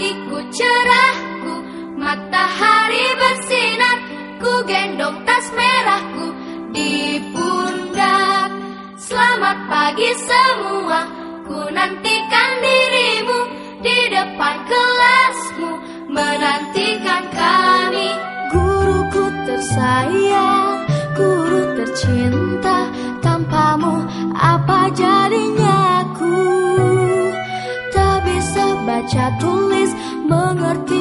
pagiku cerahku Matahari bersinar Ku gendong tas merahku di pundak. Selamat pagi semua Ku nantikan dirimu di depan kelasmu Menantikan kami. Guruku tersayang Guru tercinta Tanpamu apa jadinya? Baca tulis, mengerti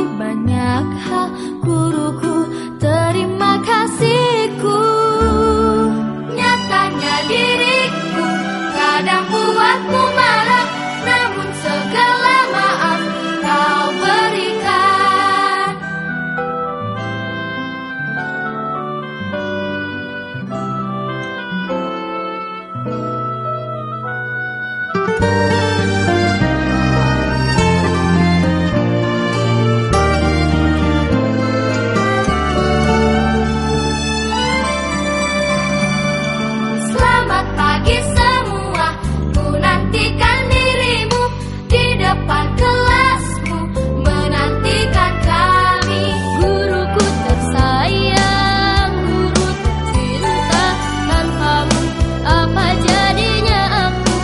menantikan dirimu di depan kelasmu. Menantikan kami guruku tersayang. Guru tercinta tanpamu apa jadinya aku?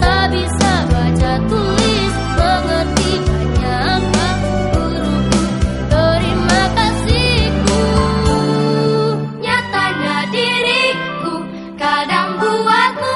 Tak bisa baca tulis mengerti hanya guruku terima kasihku. Nyatanya diriku kadang buatmu